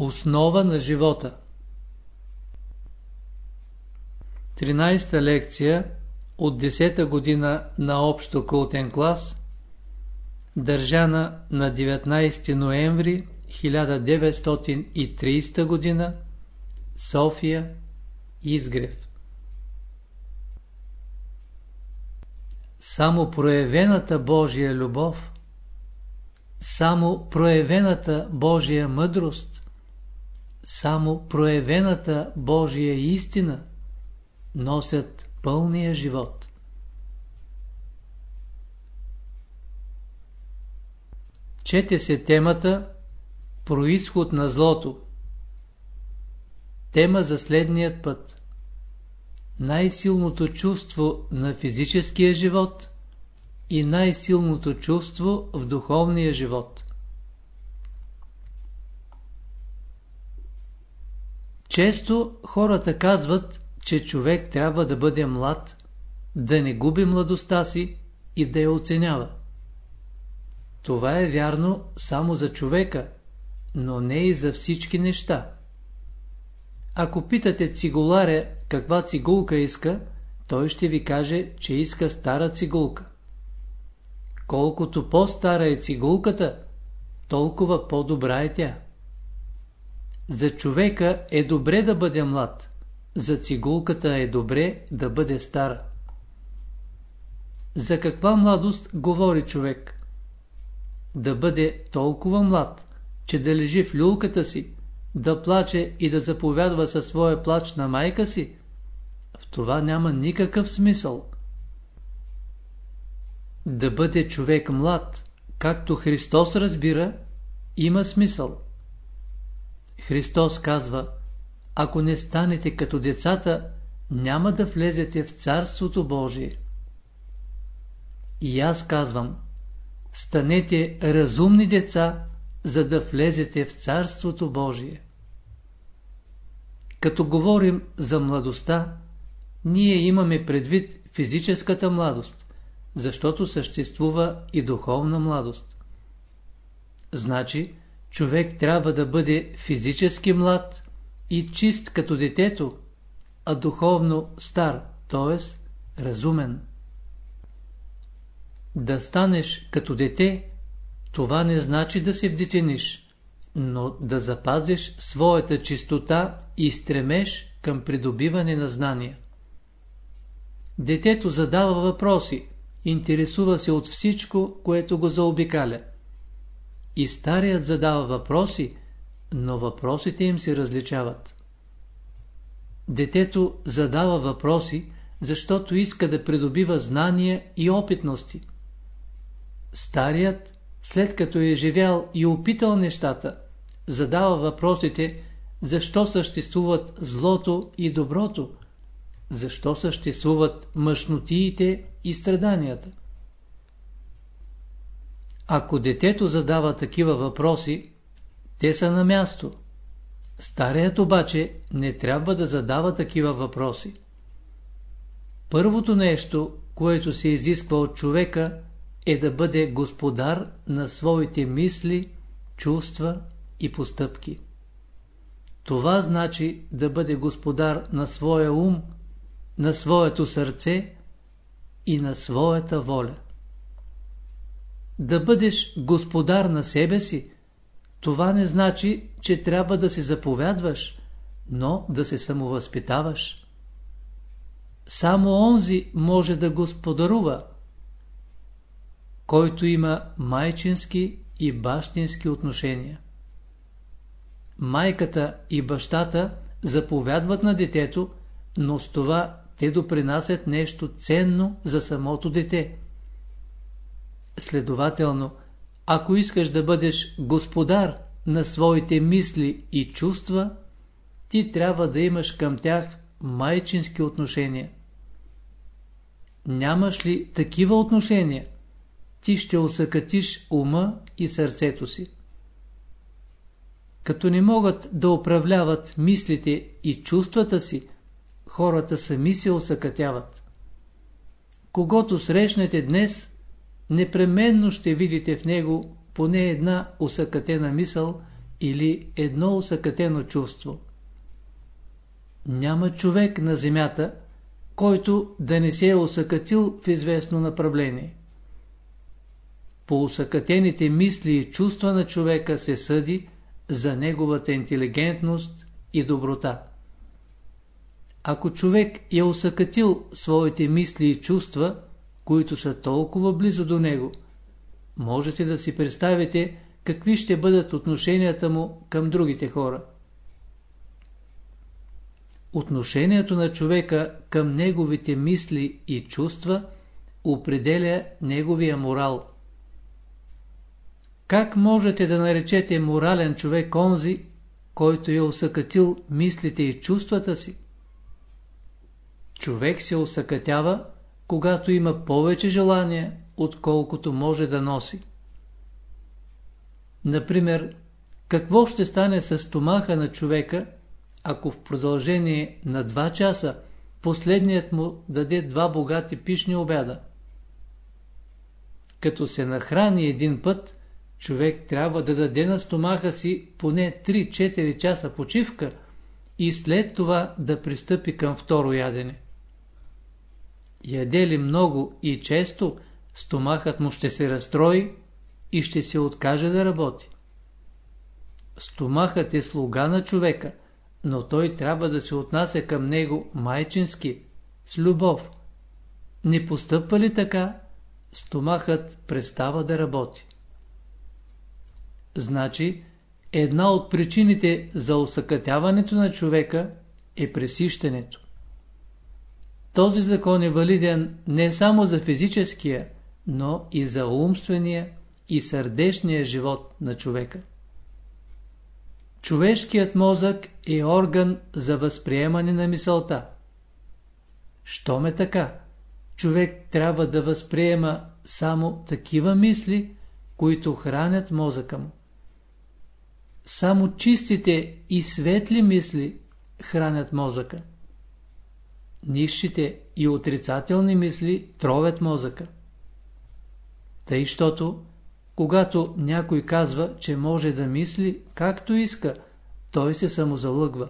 Основа на живота. 13-та лекция от 10-та година на общо култен клас държана на 19 ноември 1930 година София Изгрев. Само проявената Божия любов, само проявената Божия мъдрост, само проявената Божия истина носят пълния живот. Чете се темата Происход на злото. Тема за следният път най-силното чувство на физическия живот и най-силното чувство в духовния живот. Често хората казват, че човек трябва да бъде млад, да не губи младостта си и да я оценява. Това е вярно само за човека, но не и за всички неща. Ако питате цигуларя каква цигулка иска, той ще ви каже, че иска стара цигулка. Колкото по-стара е цигулката, толкова по-добра е тя. За човека е добре да бъде млад, за цигулката е добре да бъде стара. За каква младост говори човек? Да бъде толкова млад, че да лежи в люлката си, да плаче и да заповядва със своя плач на майка си, в това няма никакъв смисъл. Да бъде човек млад, както Христос разбира, има смисъл. Христос казва, ако не станете като децата, няма да влезете в Царството Божие. И аз казвам, станете разумни деца, за да влезете в Царството Божие. Като говорим за младостта, ние имаме предвид физическата младост, защото съществува и духовна младост. Значи, човек трябва да бъде физически млад и чист като детето, а духовно стар, т.е. разумен. Да станеш като дете, това не значи да се вдетениш, но да запазиш своята чистота и стремеш към придобиване на знания. Детето задава въпроси, интересува се от всичко, което го заобикаля. И старият задава въпроси, но въпросите им се различават. Детето задава въпроси, защото иска да придобива знания и опитности. Старият, след като е живял и опитал нещата, задава въпросите, защо съществуват злото и доброто, защо съществуват мъжнотиите и страданията. Ако детето задава такива въпроси, те са на място. Старият обаче не трябва да задава такива въпроси. Първото нещо, което се изисква от човека, е да бъде господар на своите мисли, чувства и постъпки. Това значи да бъде господар на своя ум, на своето сърце и на своята воля. Да бъдеш господар на себе си, това не значи, че трябва да се заповядваш, но да се самовъзпитаваш. Само онзи може да господарува, който има майчински и бащински отношения. Майката и бащата заповядват на детето, но с това те допринасят нещо ценно за самото дете. Следователно, ако искаш да бъдеш господар на своите мисли и чувства, ти трябва да имаш към тях майчински отношения. Нямаш ли такива отношения, ти ще усъкатиш ума и сърцето си. Като не могат да управляват мислите и чувствата си, хората сами се осъкатяват. Когато срещнете днес, непременно ще видите в него поне една усъкатена мисъл или едно усъкътено чувство. Няма човек на земята, който да не се е усъкътил в известно направление. По усъкътените мисли и чувства на човека се съди за неговата интелигентност и доброта. Ако човек е усъкътил своите мисли и чувства, които са толкова близо до него, можете да си представите какви ще бъдат отношенията му към другите хора. Отношението на човека към неговите мисли и чувства определя неговия морал. Как можете да наречете морален човек онзи, който е усъкатил мислите и чувствата си? Човек се усъкътява, когато има повече желания, отколкото може да носи. Например, какво ще стане с стомаха на човека, ако в продължение на 2 часа последният му даде два богати пишни обяда? Като се нахрани един път, човек трябва да даде на стомаха си поне 3-4 часа почивка и след това да пристъпи към второ ядене. Яде ли много и често, стомахът му ще се разстрои и ще се откаже да работи. Стомахът е слуга на човека, но той трябва да се отнася към него майчински, с любов. Не постъпва ли така, стомахът престава да работи. Значи, една от причините за усъкътяването на човека е пресищането. Този закон е валиден не само за физическия, но и за умствения и сърдечния живот на човека. Човешкият мозък е орган за възприемане на мисълта. Щом е така, човек трябва да възприема само такива мисли, които хранят мозъка му. Само чистите и светли мисли хранят мозъка. Нищите и отрицателни мисли тровят мозъка. Тъй, щото, когато някой казва, че може да мисли както иска, той се самозалъгва.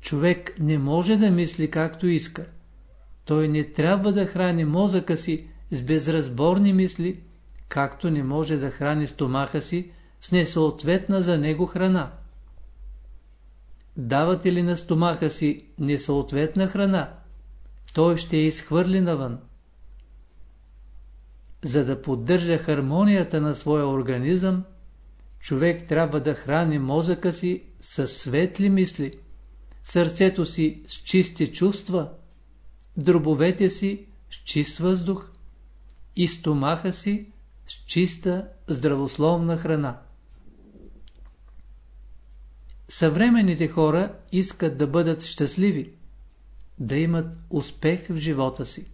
Човек не може да мисли както иска. Той не трябва да храни мозъка си с безразборни мисли, както не може да храни стомаха си с несъответна за него храна. Давате ли на стомаха си несъответна храна, той ще я изхвърли навън. За да поддържа хармонията на своя организъм, човек трябва да храни мозъка си с светли мисли, сърцето си с чисти чувства, дробовете си с чист въздух и стомаха си с чиста здравословна храна. Съвременните хора искат да бъдат щастливи, да имат успех в живота си.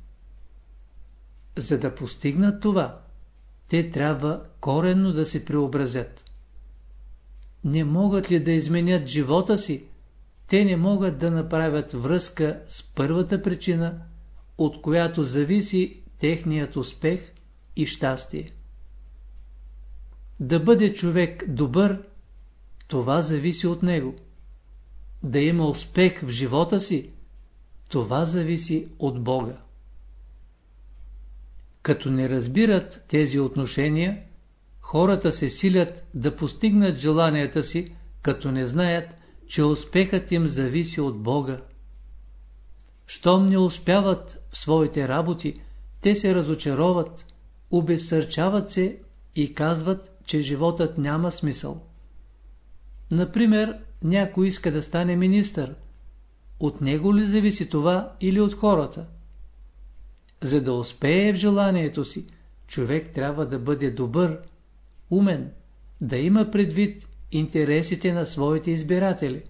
За да постигнат това, те трябва коренно да се преобразят. Не могат ли да изменят живота си, те не могат да направят връзка с първата причина, от която зависи техният успех и щастие. Да бъде човек добър, това зависи от него. Да има успех в живота си, това зависи от Бога. Като не разбират тези отношения, хората се силят да постигнат желанията си, като не знаят, че успехът им зависи от Бога. Щом не успяват в своите работи, те се разочароват, обезсърчават се и казват, че животът няма смисъл. Например, някой иска да стане министър. От него ли зависи това или от хората? За да успее в желанието си, човек трябва да бъде добър, умен, да има предвид интересите на своите избиратели.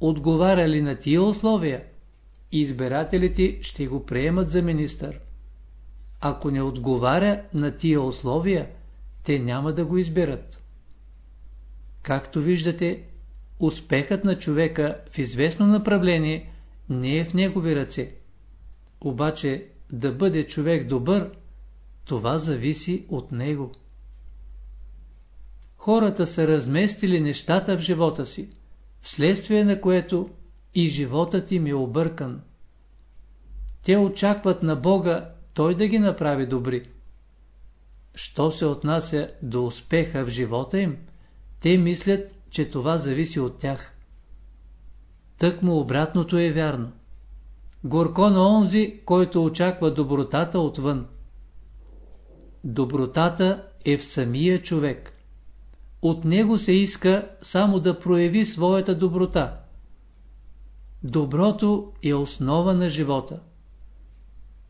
Отговаря ли на тия условия, избирателите ще го приемат за министър. Ако не отговаря на тия условия, те няма да го изберат. Както виждате, успехът на човека в известно направление не е в негови ръце. Обаче да бъде човек добър, това зависи от него. хората са разместили нещата в живота си, вследствие на което и животът им е объркан. Те очакват на Бога Той да ги направи добри. Що се отнася до успеха в живота им, те мислят, че това зависи от тях. Тък му обратното е вярно. Горко на онзи, който очаква добротата отвън. Добротата е в самия човек. От него се иска само да прояви своята доброта. Доброто е основа на живота.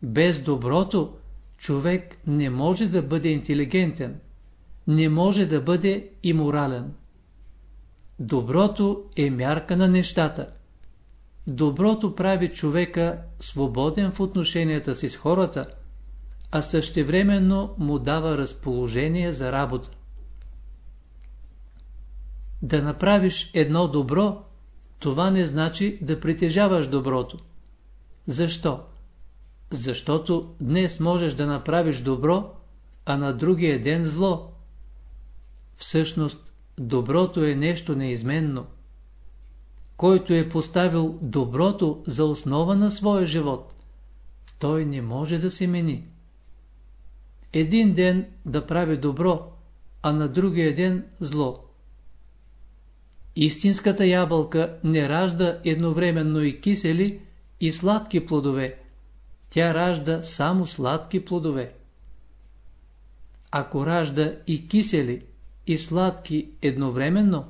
Без доброто човек не може да бъде интелигентен, не може да бъде и морален. Доброто е мярка на нещата. Доброто прави човека свободен в отношенията си с хората, а същевременно му дава разположение за работа. Да направиш едно добро, това не значи да притежаваш доброто. Защо? Защото днес можеш да направиш добро, а на другия ден зло. Всъщност, доброто е нещо неизменно. Който е поставил доброто за основа на своя живот, той не може да се мени. Един ден да прави добро, а на другия ден зло. Истинската ябълка не ражда едновременно и кисели, и сладки плодове. Тя ражда само сладки плодове. Ако ражда и кисели, и сладки едновременно,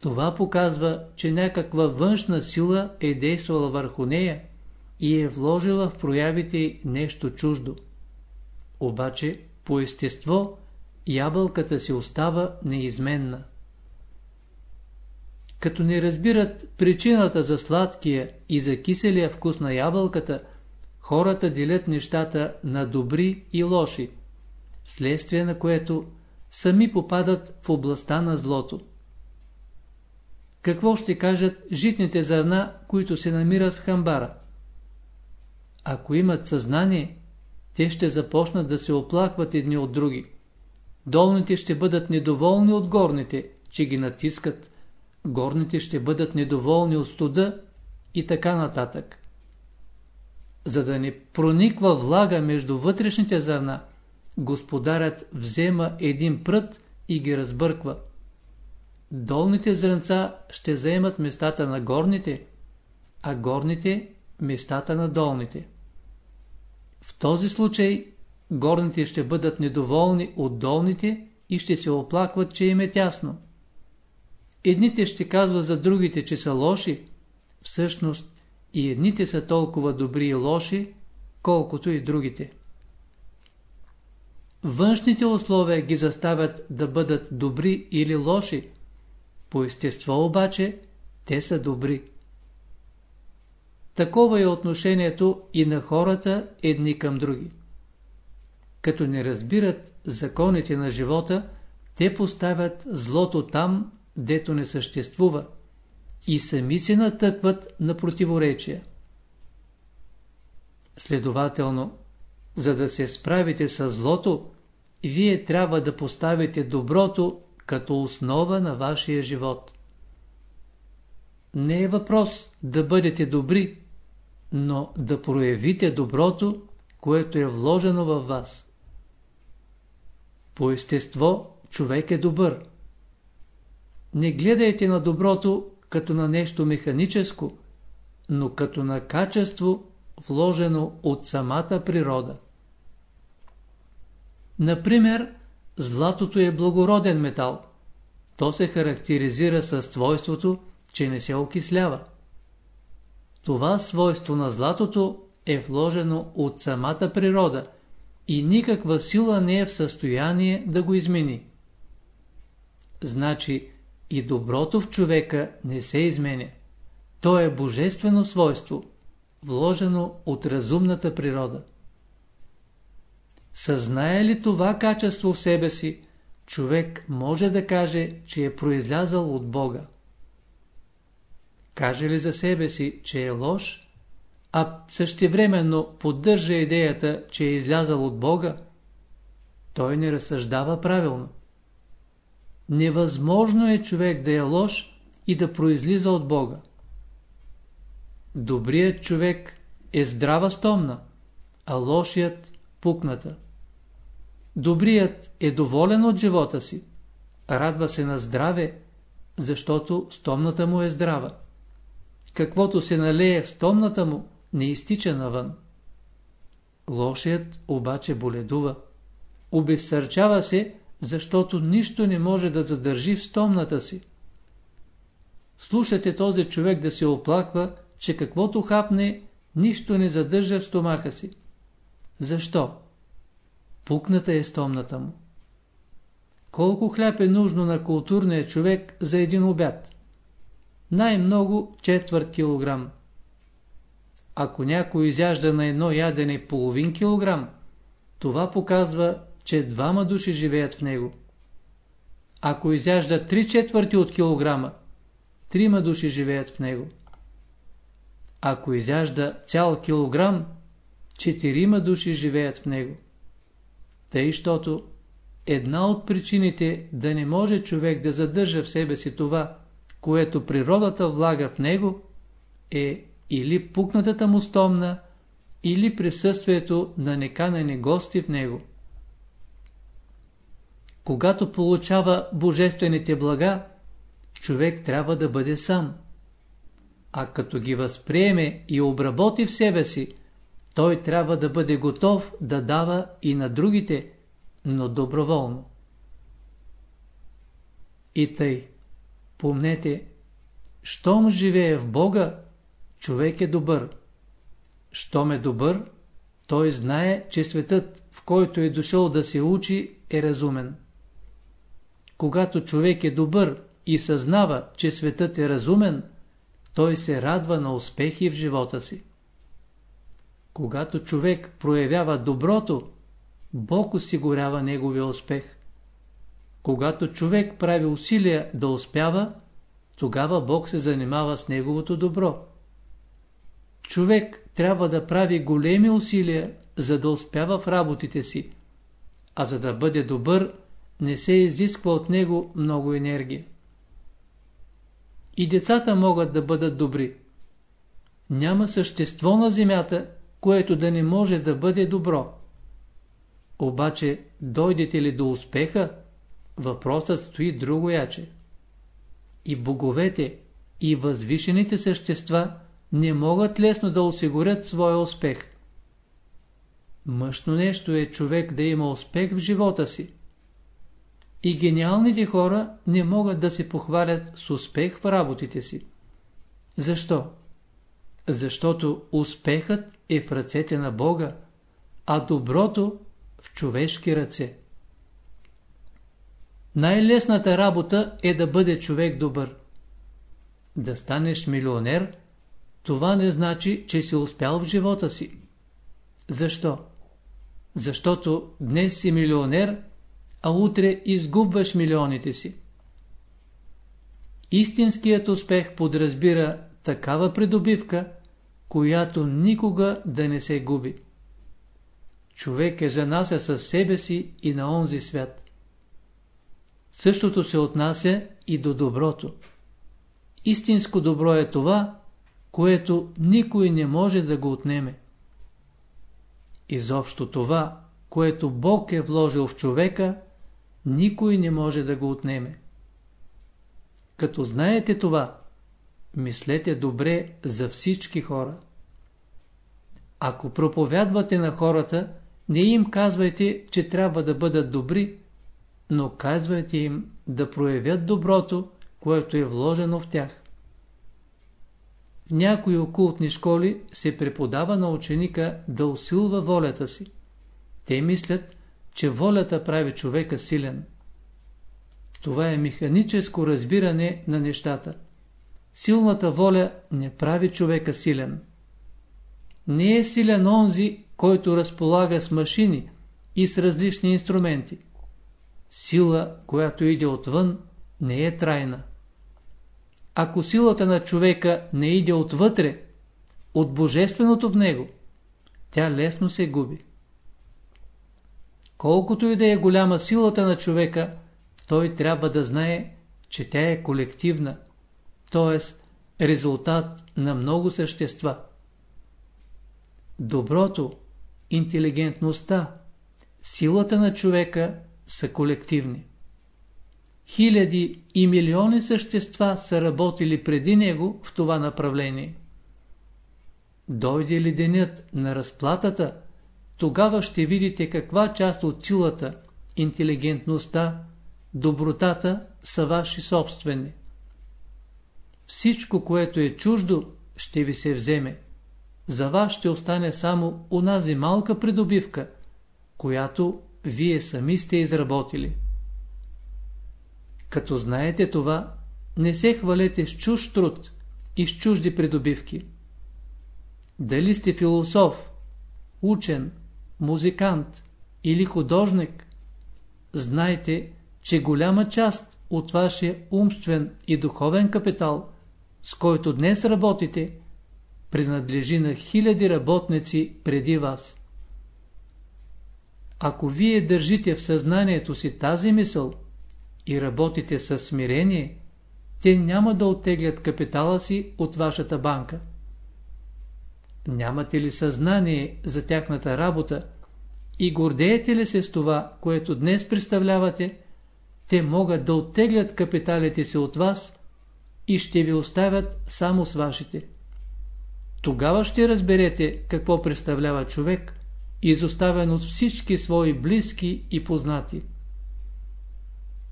това показва, че някаква външна сила е действала върху нея и е вложила в проявите нещо чуждо. Обаче, по естество, ябълката си остава неизменна. Като не разбират причината за сладкия и за киселия вкус на ябълката, хората делят нещата на добри и лоши, вследствие на което сами попадат в областта на злото. Какво ще кажат житните зърна, които се намират в хамбара? Ако имат съзнание, те ще започнат да се оплакват едни от други. Долните ще бъдат недоволни от горните, че ги натискат. Горните ще бъдат недоволни от студа и така нататък. За да не прониква влага между вътрешните зърна, господарят взема един прът и ги разбърква. Долните зрънца ще заемат местата на горните, а горните местата на долните. В този случай горните ще бъдат недоволни от долните и ще се оплакват, че им е тясно. Едните ще казват за другите, че са лоши, всъщност и едните са толкова добри и лоши, колкото и другите. Външните условия ги заставят да бъдат добри или лоши, по естество обаче те са добри. Такова е отношението и на хората едни към други. Като не разбират законите на живота, те поставят злото там, дето не съществува и сами се натъкват на противоречия. Следователно, за да се справите с злото, вие трябва да поставите доброто като основа на вашия живот. Не е въпрос да бъдете добри, но да проявите доброто, което е вложено във вас. По естество човек е добър. Не гледайте на доброто като на нещо механическо, но като на качество, вложено от самата природа. Например, златото е благороден метал. То се характеризира със свойството, че не се окислява. Това свойство на златото е вложено от самата природа и никаква сила не е в състояние да го измени. Значи и доброто в човека не се изменя. То е божествено свойство, вложено от разумната природа. Съзнае ли това качество в себе си, човек може да каже, че е произлязал от Бога. Каже ли за себе си, че е лош, а същевременно поддържа идеята, че е излязал от Бога, той не разсъждава правилно. невъзможно е човек да е лош и да произлиза от Бога. Добрият човек е здрава стомна, а лошият – пукната. Добрият е доволен от живота си, радва се на здраве, защото стомната му е здрава. Каквото се налее в стомната му, не изтича навън. Лошият обаче боледува. Обезсърчава се, защото нищо не може да задържи в стомната си. Слушате този човек да се оплаква, че каквото хапне, нищо не задържа в стомаха си. Защо? Пукната е стомната му. Колко хляб е нужно на културния човек за един обяд? Най-много четвърт килограм. Ако някой изяжда на едно ядене половин килограм, това показва, че двама души живеят в него. Ако изяжда три четвърти от килограма, трима души живеят в него. Ако изяжда цял килограм, четирима души живеят в него. Тъй, щото една от причините да не може човек да задържа в себе си това, което природата влага в него, е или пукнатата му стомна, или присъствието на неканени гости в него. Когато получава божествените блага, човек трябва да бъде сам. А като ги възприеме и обработи в себе си, той трябва да бъде готов да дава и на другите, но доброволно. И тъй, помнете, щом живее в Бога, човек е добър. Щом е добър, той знае, че светът, в който е дошъл да се учи, е разумен. Когато човек е добър и съзнава, че светът е разумен, той се радва на успехи в живота си. Когато човек проявява доброто, Бог осигурява неговия успех. Когато човек прави усилия да успява, тогава Бог се занимава с неговото добро. Човек трябва да прави големи усилия, за да успява в работите си, а за да бъде добър, не се изисква от него много енергия. И децата могат да бъдат добри. Няма същество на земята, което да не може да бъде добро. Обаче, дойдете ли до успеха, въпросът стои друго яче. И боговете, и възвишените същества не могат лесно да осигурят своя успех. Мъжно нещо е човек да има успех в живота си. И гениалните хора не могат да се похвалят с успех в работите си. Защо? Защото успехът е в ръцете на Бога, а доброто в човешки ръце. Най-лесната работа е да бъде човек добър. Да станеш милионер, това не значи, че си успял в живота си. Защо? Защото днес си милионер, а утре изгубваш милионите си. Истинският успех подразбира такава придобивка, която никога да не се губи. Човек е занася със себе си и на онзи свят. Същото се отнася и до доброто. Истинско добро е това, което никой не може да го отнеме. Изобщо това, което Бог е вложил в човека, никой не може да го отнеме. Като знаете това, мислете добре за всички хора. Ако проповядвате на хората, не им казвайте, че трябва да бъдат добри, но казвайте им да проявят доброто, което е вложено в тях. В някои окултни школи се преподава на ученика да усилва волята си. Те мислят, че волята прави човека силен. Това е механическо разбиране на нещата. Силната воля не прави човека силен. Не е силен онзи, който разполага с машини и с различни инструменти. Сила, която иде отвън, не е трайна. Ако силата на човека не иде отвътре, от божественото в него, тя лесно се губи. Колкото и да е голяма силата на човека, той трябва да знае, че тя е колективна, т.е. резултат на много същества. Доброто, интелигентността, силата на човека са колективни. Хиляди и милиони същества са работили преди него в това направление. Дойде ли денят на разплатата, тогава ще видите каква част от силата, интелигентността, добротата са ваши собствени. Всичко, което е чуждо, ще ви се вземе. За вас ще остане само унази малка придобивка, която вие сами сте изработили. Като знаете това, не се хвалете с чуж труд и с чужди придобивки. Дали сте философ, учен, музикант или художник, знайте, че голяма част от вашия умствен и духовен капитал, с който днес работите, принадлежи на хиляди работници преди вас. Ако вие държите в съзнанието си тази мисъл и работите със смирение, те няма да оттеглят капитала си от вашата банка. Нямате ли съзнание за тяхната работа и гордеете ли се с това, което днес представлявате, те могат да оттеглят капиталите си от вас и ще ви оставят само с вашите. Тогава ще разберете какво представлява човек, изоставен от всички свои близки и познати.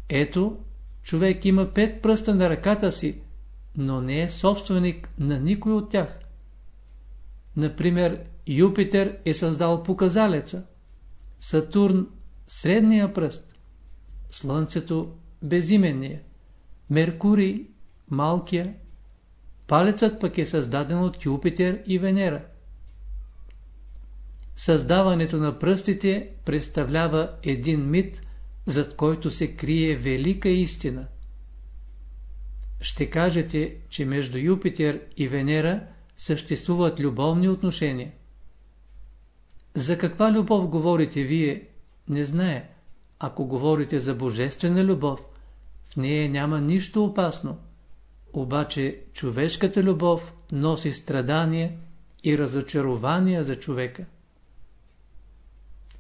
Ето, човек има пет пръста на ръката си, но не е собственик на никой от тях. Например, Юпитер е създал показалеца, Сатурн – средния пръст, Слънцето – безименния, Меркурий – малкия, палецът пък е създаден от Юпитер и Венера. Създаването на пръстите представлява един мит, зад който се крие велика истина. Ще кажете, че между Юпитер и Венера съществуват любовни отношения. За каква любов говорите вие, не знае. Ако говорите за божествена любов, в нея няма нищо опасно. Обаче човешката любов носи страдания и разочарования за човека.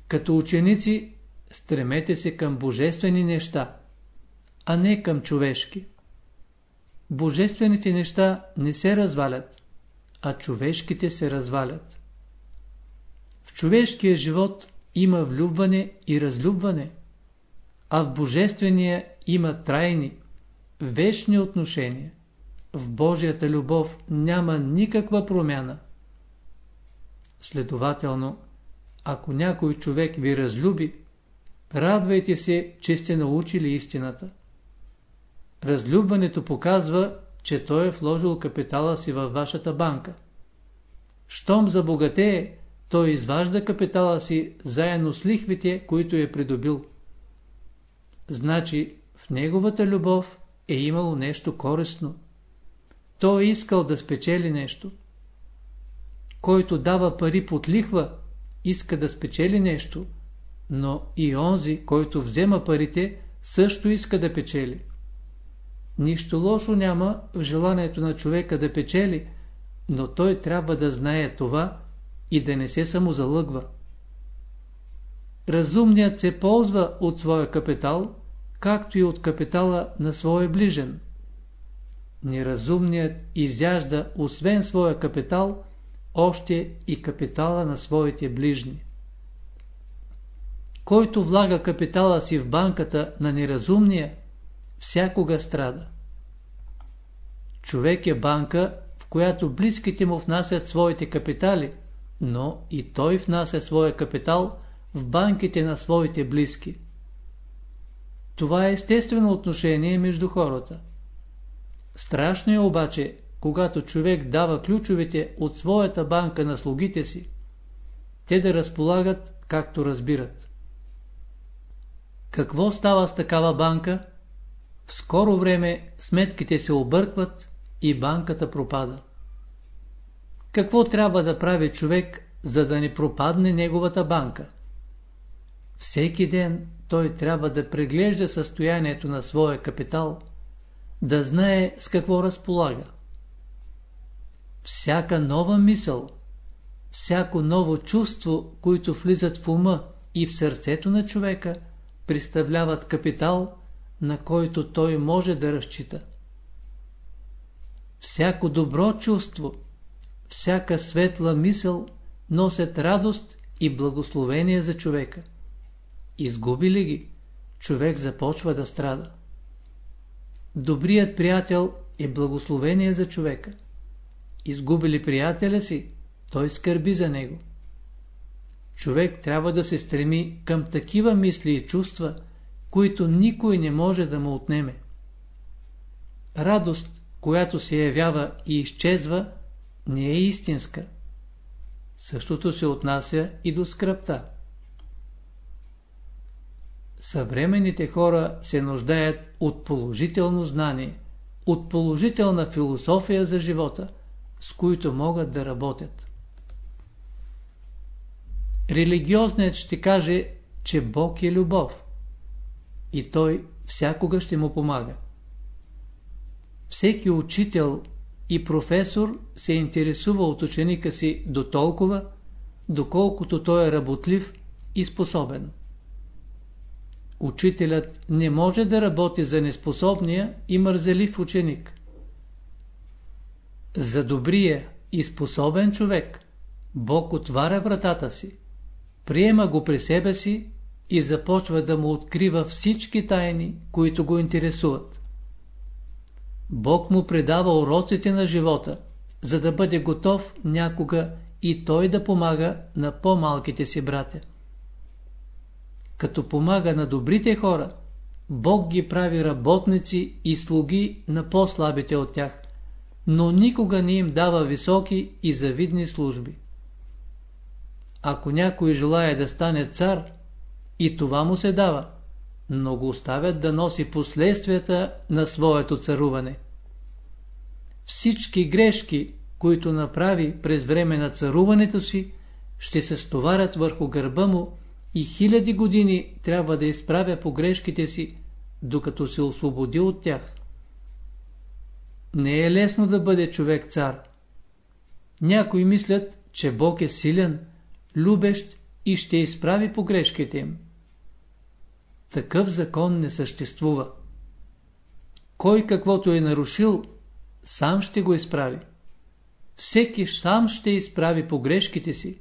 Като ученици стремете се към божествени неща, а не към човешки. Божествените неща не се развалят, а човешките се развалят. В човешкия живот има влюбване и разлюбване, а в божествения има трайни, вечни отношения. В Божията любов няма никаква промяна. Следователно, ако някой човек ви разлюби, радвайте се, че сте научили истината. Разлюбването показва, че той е вложил капитала си във вашата банка. Щом забогатее, той изважда капитала си заедно с лихвите, които е придобил. Значи в неговата любов е имало нещо корисно. Той искал да спечели нещо. Който дава пари под лихва, иска да спечели нещо, но и онзи, който взема парите, също иска да печели. Нищо лошо няма в желанието на човека да печели, но той трябва да знае това и да не се самозалъгва. Разумният се ползва от своя капитал, както и от капитала на своя ближен. Неразумният изяжда освен своя капитал, още и капитала на своите ближни. Който влага капитала си в банката на неразумния, всякога страда. Човек е банка, в която близките му внасят своите капитали, но и той внася своя капитал в банките на своите близки. Това е естествено отношение между хората. Страшно е обаче, когато човек дава ключовете от своята банка на слугите си, те да разполагат както разбират. Какво става с такава банка? В скоро време сметките се объркват и банката пропада. Какво трябва да прави човек, за да не пропадне неговата банка? Всеки ден той трябва да преглежда състоянието на своя капитал, да знае с какво разполага. Всяка нова мисъл, всяко ново чувство, които влизат в ума и в сърцето на човека, представляват капитал, на който той може да разчита. Всяко добро чувство, всяка светла мисъл носят радост и благословение за човека. Изгуби ли ги, човек започва да страда. Добрият приятел е благословение за човека. Изгуби ли приятеля си, той скърби за него. Човек трябва да се стреми към такива мисли и чувства, които никой не може да му отнеме. Радост, която се явява и изчезва, не е истинска. Същото се отнася и до скръпта. Съвременните хора се нуждаят от положително знание, от положителна философия за живота, с които могат да работят. Религиозният ще каже, че Бог е любов и той всякога ще му помага. Всеки учител и професор се интересува от ученика си до толкова, доколкото той е работлив и способен. Учителят не може да работи за неспособния и мързелив ученик. За добрия и способен човек Бог отваря вратата си, приема го при себе си и започва да му открива всички тайни, които го интересуват. Бог му предава уроците на живота, за да бъде готов някога и той да помага на по-малките си братя. Като помага на добрите хора, Бог ги прави работници и слуги на по-слабите от тях, но никога не им дава високи и завидни служби. Ако някой желая да стане цар, и това му се дава, но го оставят да носи последствията на своето царуване. Всички грешки, които направи през време на царуването си, ще се стоварят върху гърба му и хиляди години трябва да изправя погрешките си, докато се освободи от тях. Не е лесно да бъде човек цар. Някои мислят, че Бог е силен, любещ и ще изправи погрешките им. Такъв закон не съществува. Кой каквото е нарушил, сам ще го изправи. Всеки сам ще изправи погрешките си,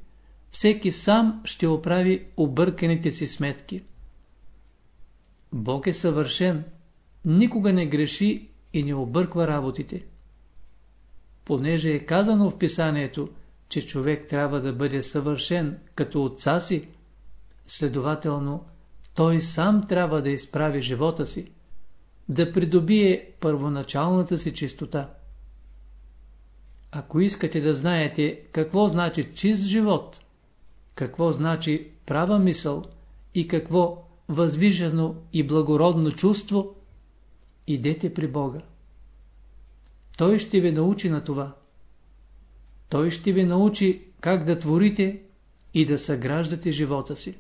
всеки сам ще оправи обърканите си сметки. Бог е съвършен, никога не греши и не обърква работите. Понеже е казано в писанието, че човек трябва да бъде съвършен като отца си, следователно той сам трябва да изправи живота си, да придобие първоначалната си чистота. Ако искате да знаете какво значи чист живот, какво значи права мисъл и какво възвижено и благородно чувство, идете при Бога. Той ще ви научи на това. Той ще ви научи как да творите и да съграждате живота си.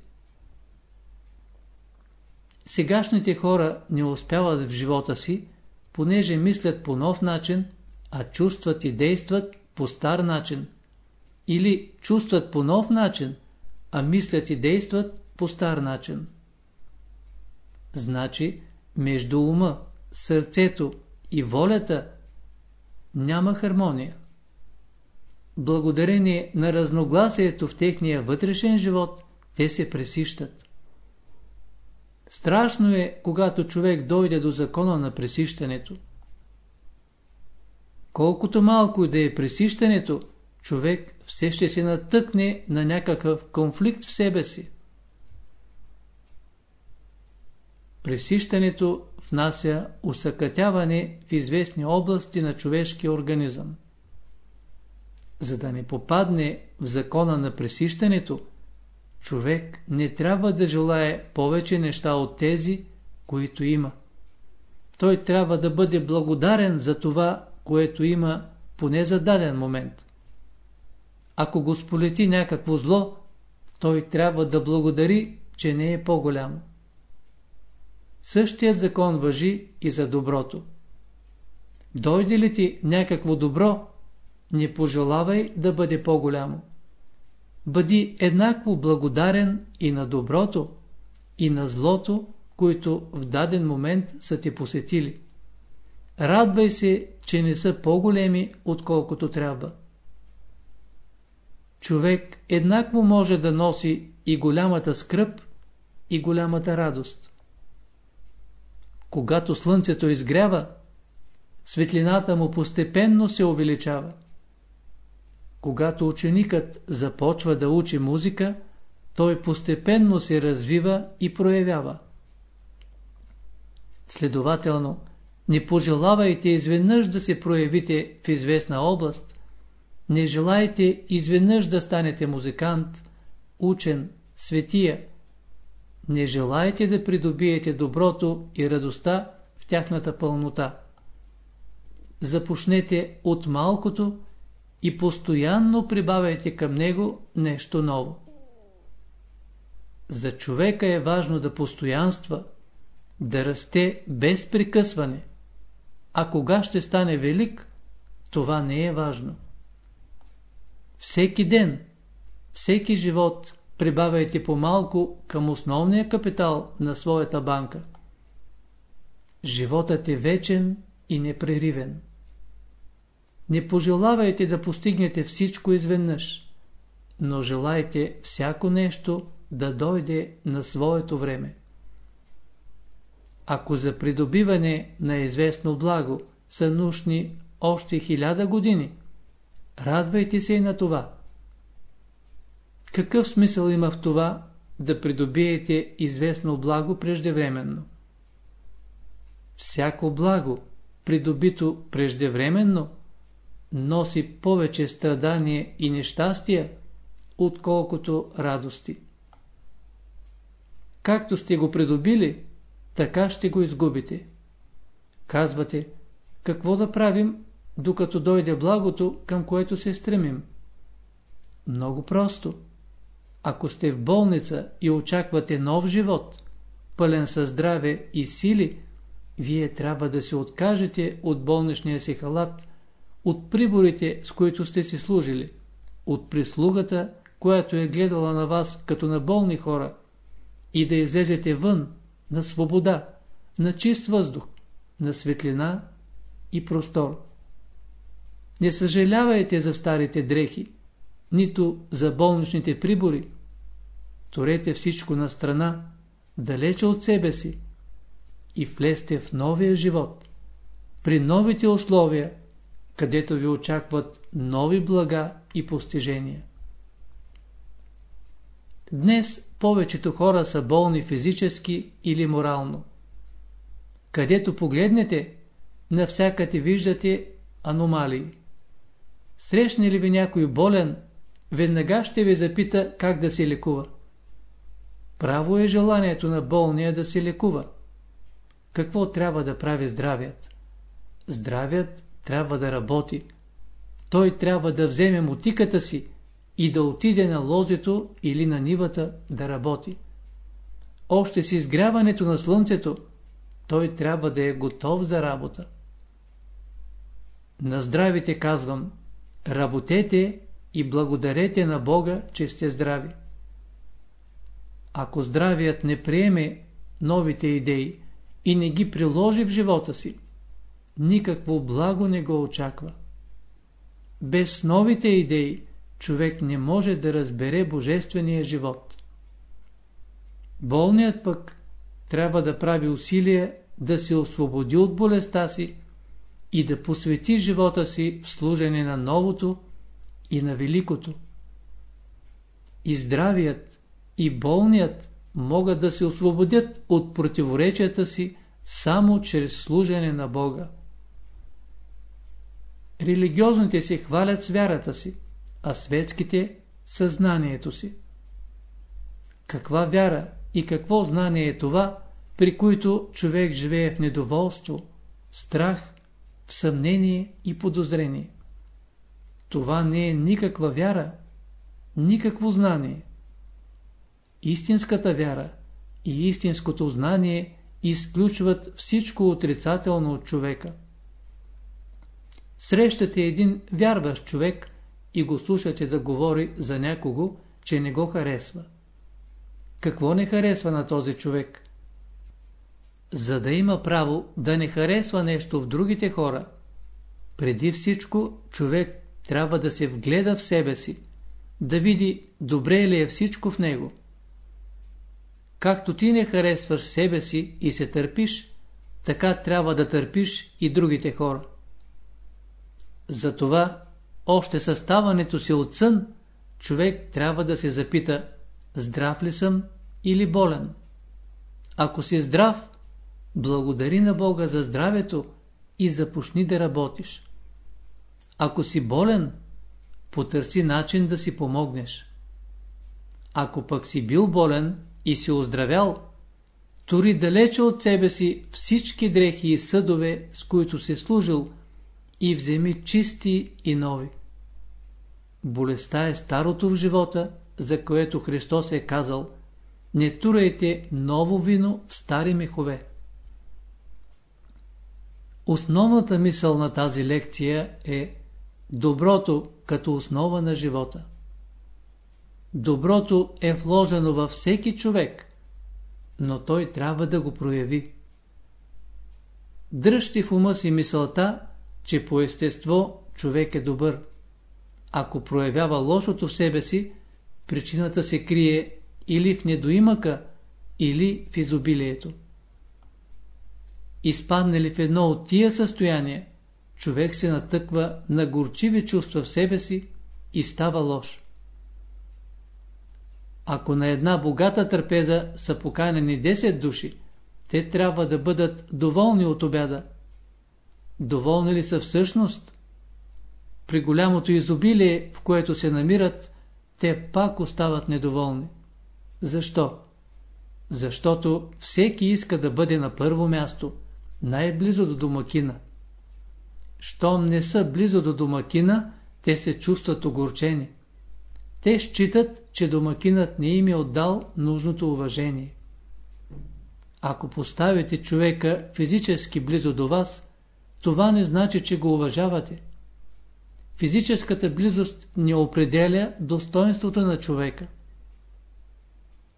Сегашните хора не успяват в живота си, понеже мислят по нов начин, а чувстват и действат по стар начин. Или чувстват по нов начин, а мислят и действат по стар начин. Значи, между ума, сърцето и волята няма хармония. Благодарение на разногласието в техния вътрешен живот, те се пресищат. Страшно е, когато човек дойде до закона на пресищането. Колкото малко да е пресищането, човек все ще се натъкне на някакъв конфликт в себе си. Пресищането внася усъкътяване в известни области на човешкия организъм. За да не попадне в закона на пресищането, човек не трябва да желае повече неща от тези, които има. Той трябва да бъде благодарен за това, което има поне за даден момент. Ако го сполети някакво зло, той трябва да благодари, че не е по-голямо. същият закон въжи и за доброто. Дойде ли ти някакво добро, не пожелавай да бъде по-голямо. Бъди еднакво благодарен и на доброто, и на злото, които в даден момент са те посетили. Радвай се, че не са по-големи, отколкото трябва. Човек еднакво може да носи и голямата скръп, и голямата радост. Когато слънцето изгрява, светлината му постепенно се увеличава. Когато ученикът започва да учи музика, той постепенно се развива и проявява. Следователно, не пожелавайте изведнъж да се проявите в известна област, не желайте изведнъж да станете музикант, учен, светия. Не желайте да придобиете доброто и радостта в тяхната пълнота. Започнете от малкото и постоянно прибавяйте към него нещо ново. За човека е важно да постоянства, да расте без прекъсване. А кога ще стане велик, това не е важно. Всеки ден, всеки живот прибавяйте по-малко към основния капитал на своята банка. Животът е вечен и непреривен. Не пожелавайте да постигнете всичко изведнъж, но желайте всяко нещо да дойде на своето време. Ако за придобиване на известно благо са нужни още хиляда години, радвайте се и на това. Какъв смисъл има в това да придобиете известно благо преждевременно? Всяко благо, придобито преждевременно, носи повече страдание и нещастия, отколкото радости. Както сте го придобили, така ще го изгубите. Казвате, какво да правим, докато дойде благото, към което се стремим? Много просто. Ако сте в болница и очаквате нов живот, пълен със здраве и сили, вие трябва да се откажете от болничния си халат, от приборите, с които сте си служили, от прислугата, която е гледала на вас като на болни хора, и да излезете вън, на свобода, на чист въздух, на светлина и простор. Не съжалявайте за старите дрехи, нито за болничните прибори. Торете всичко на страна, далече от себе си и влезте в новия живот, при новите условия, където ви очакват нови блага и постижения. Днес повечето хора са болни физически или морално. Където погледнете, навсякъде виждате аномалии. Срещне ли ви някой болен, веднага ще ви запита как да се лекува. Право е желанието на болния да се лекува. Какво трябва да прави здравият? Здравият трябва да работи. Той трябва да вземе мутиката си и да отиде на лозето или на нивата да работи. Още с изгряването на слънцето, той трябва да е готов за работа. На здравите казвам, работете и благодарете на Бога, че сте здрави. Ако здравият не приеме новите идеи и не ги приложи в живота си, никакво благо не го очаква. Без новите идеи човек не може да разбере божествения живот. Болният пък трябва да прави усилия да се освободи от болестта си и да посвети живота си в служене на новото и на великото. И здравият, и болният могат да се освободят от противоречията си само чрез служене на Бога. Религиозните се хвалят с вярата си, а светските – съзнанието си. Каква вяра и какво знание е това, при които човек живее в недоволство, страх, съмнение и подозрение? Това не е никаква вяра, никакво знание. Истинската вяра и истинското знание изключват всичко отрицателно от човека. Срещате един вярващ човек и го слушате да говори за някого, че не го харесва. Какво не харесва на този човек? За да има право да не харесва нещо в другите хора, преди всичко човек трябва да се вгледа в себе си, да види добре ли е всичко в него. Както ти не харесваш себе си и се търпиш, така трябва да търпиш и другите хора. Затова, още съставането си от сън, човек трябва да се запита, здрав ли съм или болен. Ако си здрав, благодари на Бога за здравето и започни да работиш. Ако си болен, потърси начин да си помогнеш. Ако пък си бил болен и си оздравял, тори далече от себе си всички дрехи и съдове, с които си служил, и вземи чисти и нови. Болестта е старото в живота, за което Христос е казал Не турайте ново вино в стари мехове. Основната мисъл на тази лекция е Доброто като основа на живота. Доброто е вложено във всеки човек, но той трябва да го прояви. Дръжте в ума си мисълта, че по естество човек е добър. Ако проявява лошото в себе си, причината се крие или в недоимъка, или в изобилието. Изпадне ли в едно от тия състояния, човек се натъква на горчиви чувства в себе си и става лош. Ако на една богата трапеза са поканени 10 души, те трябва да бъдат доволни от обяда. Доволни ли са всъщност? При голямото изобилие, в което се намират, те пак остават недоволни. Защо? Защото всеки иска да бъде на първо място, най-близо до домакина. Щом не са близо до домакина, те се чувстват огорчени. Те считат, че домакинът не им е отдал нужното уважение. Ако поставите човека физически близо до вас, това не значи, че го уважавате. Физическата близост не определя достоинството на човека.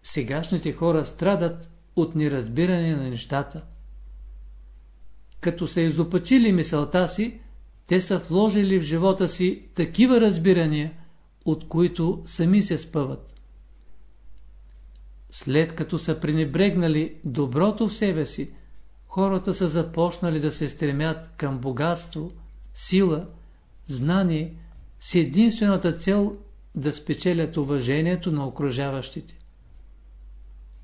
Сегашните хора страдат от неразбиране на нещата. Като са изопачили мисълта си, те са вложили в живота си такива разбирания, от които сами се спъват. След като са пренебрегнали доброто в себе си, хората са започнали да се стремят към богатство, сила, знание, с единствената цел да спечелят уважението на окружаващите.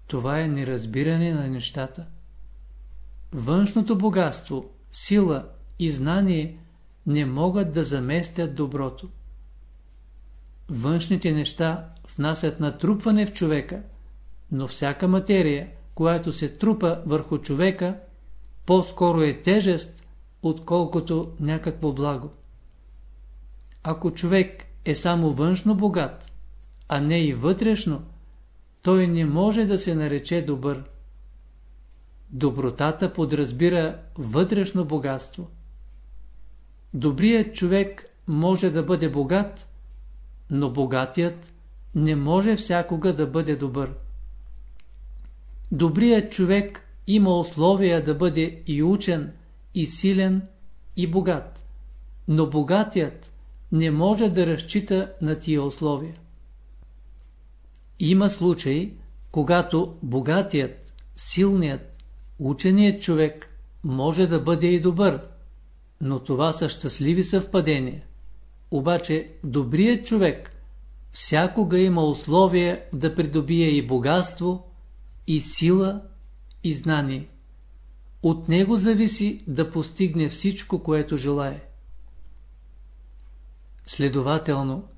Това е неразбиране на нещата. Външното богатство, сила и знание не могат да заместят доброто. Външните неща внасят натрупване в човека, но всяка материя, която се трупа върху човека, по-скоро е тежест, отколкото някакво благо. Ако човек е само външно богат, а не и вътрешно, той не може да се нарече добър. Добротата подразбира вътрешно богатство. Добрият човек може да бъде богат, но богатият не може всякога да бъде добър. Добрият човек има условия да бъде и учен, и силен, и богат, но богатият не може да разчита на тия условия. Има случаи, когато богатият, силният, ученият човек може да бъде и добър, но това са щастливи съвпадения. Обаче добрият човек всякога има условие да придобие и богатство, и сила, и знание. От него зависи да постигне всичко, което желае. Следователно,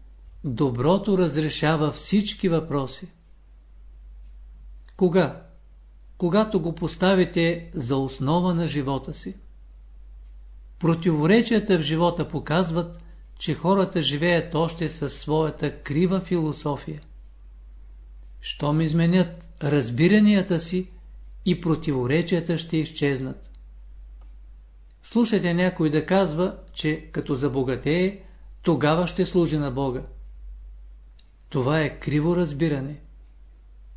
доброто разрешава всички въпроси. Кога? Когато го поставите за основа на живота си. Противоречията в живота показват, че хората живеят още със своята крива философия. Щом изменят разбиранията си, и противоречията ще изчезнат. Слушайте някой да казва, че като забогатее, тогава ще служи на Бога. Това е криво разбиране.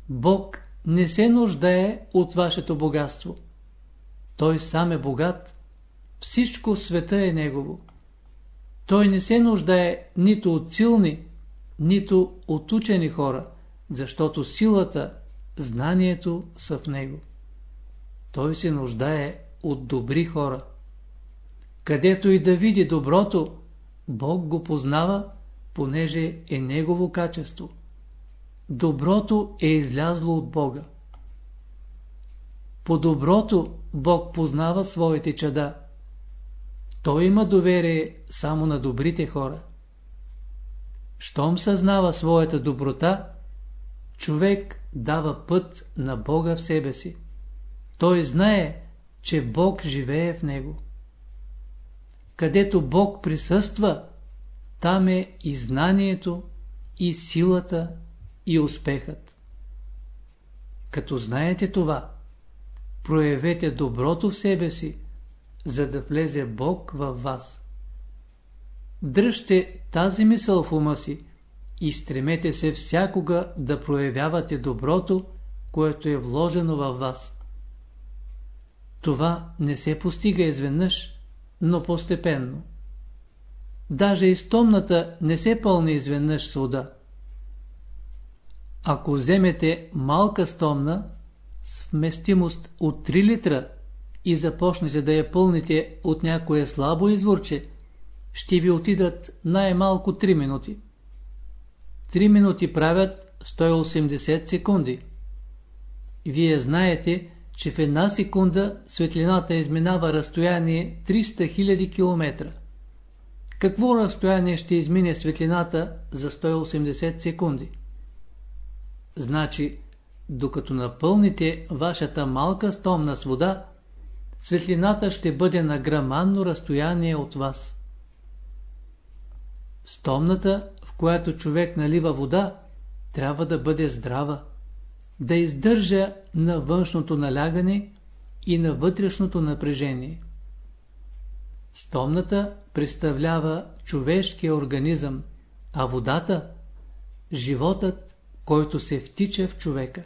Бог не се нуждае от вашето богатство. Той сам е богат. Всичко в света е Негово. Той не се нуждае нито от силни, нито от учени хора, защото силата, знанието са в Него. Той се нуждае от добри хора. Където и да види доброто, Бог го познава, понеже е Негово качество. Доброто е излязло от Бога. По доброто Бог познава своите чада. Той има доверие само на добрите хора. Щом съзнава своята доброта, човек дава път на Бога в себе си. Той знае, че Бог живее в него. Където Бог присъства, там е и знанието, и силата, и успехът. Като знаете това, проявете доброто в себе си, за да влезе Бог във вас. Дръжте тази мисъл в ума си и стремете се всякога да проявявате доброто, което е вложено във вас. Това не се постига изведнъж, но постепенно. Даже и стомната не се пълни изведнъж с вода. Ако вземете малка стомна с вместимост от 3 литра и започнете да я пълните от някое слабо изворче, ще ви отидат най-малко 3 минути. 3 минути правят 180 секунди. Вие знаете, че в една секунда светлината изминава разстояние 300 000 км. Какво разстояние ще измине светлината за 180 секунди? Значи, докато напълните вашата малка стомна с вода, светлината ще бъде на граманно разстояние от вас. Стомната, в която човек налива вода, трябва да бъде здрава, да издържа на външното налягане и на вътрешното напрежение. Стомната представлява човешкия организъм, а водата – животът, който се втича в човека.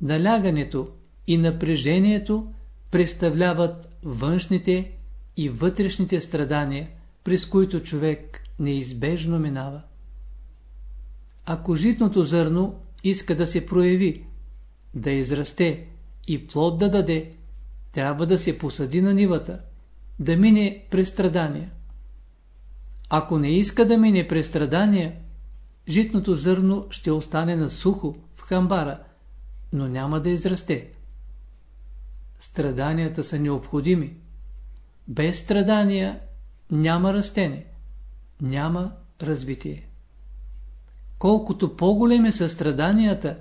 Налягането и напрежението представляват външните и вътрешните страдания, през които човек неизбежно минава. Ако житното зърно иска да се прояви, да израсте и плод да даде, трябва да се посади на нивата, да мине през страдания. Ако не иска да мине през страдания, житното зърно ще остане на сухо в хамбара, но няма да израсте. Страданията са необходими. Без страдания няма растене, няма развитие. Колкото по-големи са страданията,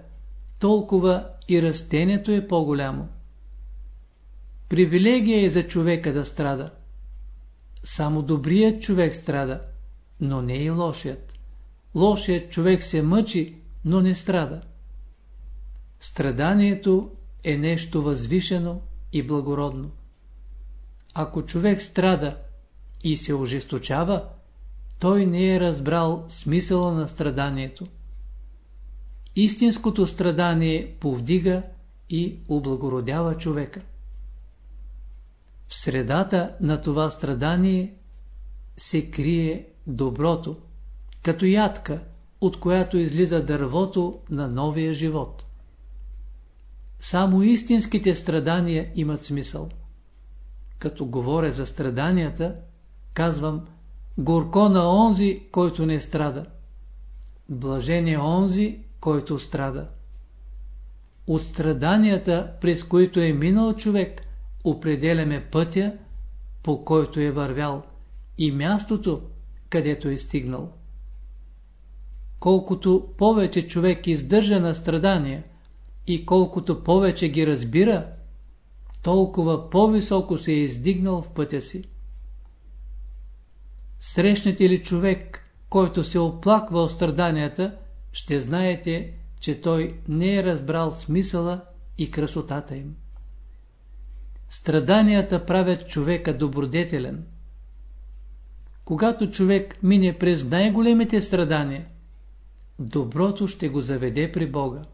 толкова и растението е по-голямо. Привилегия е за човека да страда. Само добрият човек страда, но не и лошият. Лошият човек се мъчи, но не страда. Страданието е нещо възвишено и благородно. Ако човек страда и се ожесточава, той не е разбрал смисъла на страданието. Истинското страдание повдига и облагородява човека. В средата на това страдание се крие доброто, като ядка, от която излиза дървото на новия живот. Само истинските страдания имат смисъл. Като говоря за страданията, казвам – Горко на онзи, който не страда. Блажен е онзи, който страда. От страданията, през които е минал човек, определяме пътя, по който е вървял и мястото, където е стигнал. Колкото повече човек издържа на страдания и колкото повече ги разбира, толкова по-високо се е издигнал в пътя си. Срещнете ли човек, който се оплаква от страданията, ще знаете, че той не е разбрал смисъла и красотата им. Страданията правят човека добродетелен. Когато човек мине през най-големите страдания, доброто ще го заведе при Бога.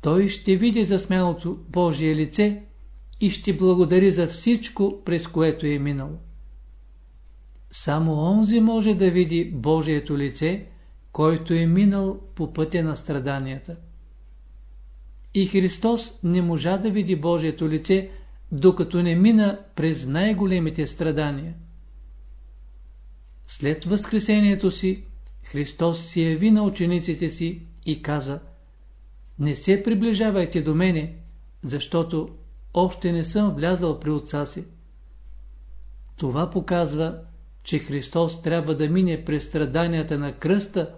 Той ще види засмяното Божие лице и ще благодари за всичко, през което е минал. Само онзи може да види Божието лице, който е минал по пътя на страданията. И Христос не можа да види Божието лице, докато не мина през най-големите страдания. След възкресението си, Христос си яви на учениците си и каза Не се приближавайте до мене, защото още не съм влязал при Отца си. Това показва, че Христос трябва да мине през страданията на кръста,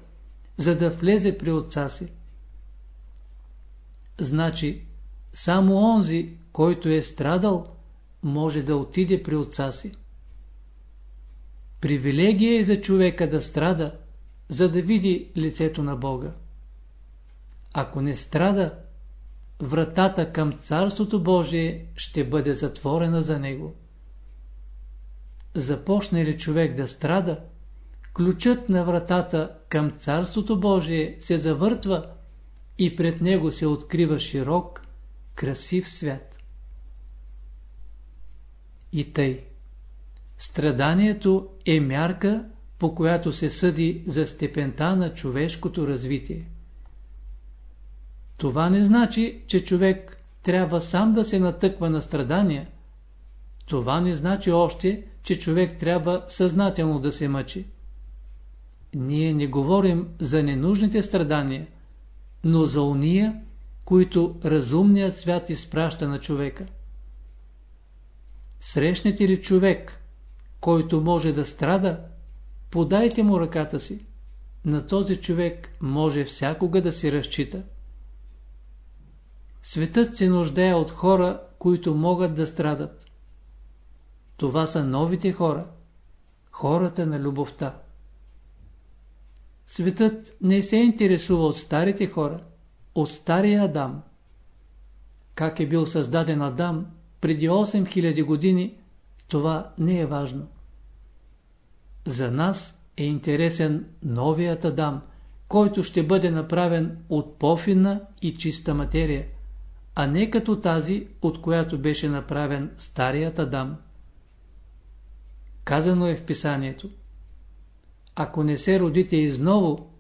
за да влезе при Отца си. Значи, само онзи, който е страдал, може да отиде при Отца си. Привилегия е за човека да страда, за да види лицето на Бога. Ако не страда, вратата към Царството Божие ще бъде затворена за него. Започне ли човек да страда, ключът на вратата към Царството Божие се завъртва и пред него се открива широк, красив свят. И тъй. Страданието е мярка, по която се съди за степента на човешкото развитие. Това не значи, че човек трябва сам да се натъква на страдания. Това не значи още, че човек трябва съзнателно да се мъчи. Ние не говорим за ненужните страдания, но за уния, които разумният свят изпраща на човека. Срещнете ли човек, който може да страда, подайте му ръката си. На този човек може всякога да се разчита. Светът се нуждае от хора, които могат да страдат. Това са новите хора, хората на любовта. Светът не се интересува от старите хора, от стария Адам. Как е бил създаден Адам преди 8000 години, това не е важно. За нас е интересен новият Адам, който ще бъде направен от пофинна и чиста материя, а не като тази, от която беше направен старият Адам. Казано е в писанието. Ако не се родите изново,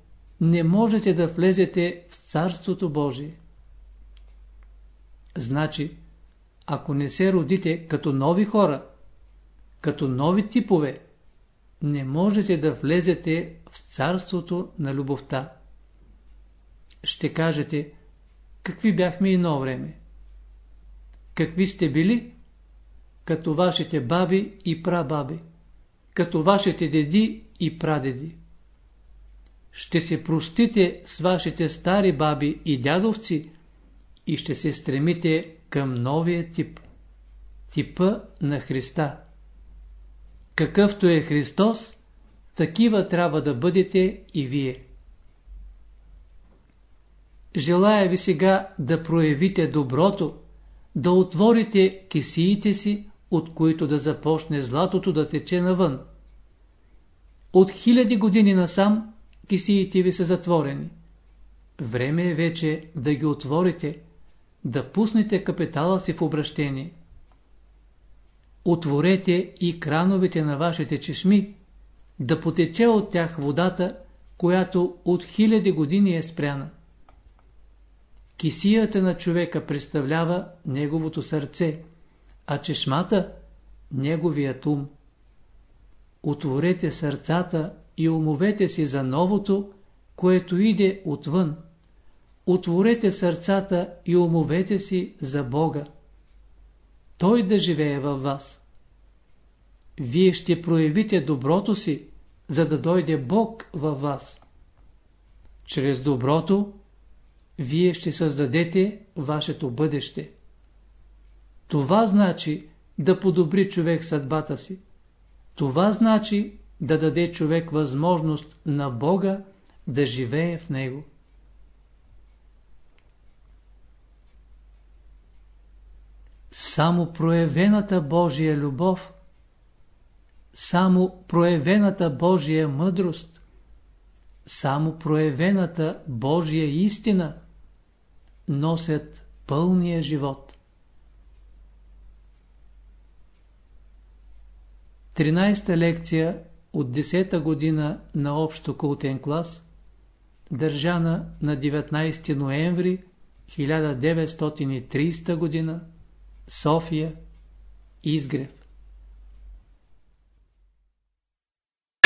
не можете да влезете в Царството Божие. Значи, ако не се родите като нови хора, като нови типове, не можете да влезете в Царството на любовта. Ще кажете, какви бяхме едно време? Какви сте били? Като вашите баби и прабаби като вашите деди и прадеди. Ще се простите с вашите стари баби и дядовци и ще се стремите към новия тип. Типа на Христа. Какъвто е Христос, такива трябва да бъдете и вие. Желая ви сега да проявите доброто, да отворите кисиите си, от които да започне златото да тече навън. От хиляди години насам кисиите ви са затворени. Време е вече да ги отворите, да пуснете капитала си в обращение. Отворете и крановете на вашите чешми, да потече от тях водата, която от хиляди години е спряна. Кисията на човека представлява неговото сърце – а чешмата – неговият ум. Отворете сърцата и умовете си за новото, което иде отвън. Отворете сърцата и умовете си за Бога. Той да живее във вас. Вие ще проявите доброто си, за да дойде Бог във вас. Чрез доброто, вие ще създадете вашето бъдеще. Това значи да подобри човек съдбата си. Това значи да даде човек възможност на Бога да живее в него. Само проявената Божия любов, само проявената Божия мъдрост, само проявената Божия истина носят пълния живот. 13-та лекция от 10-та година на общо култен клас, държана на 19 ноември 1930 година, София, Изгрев.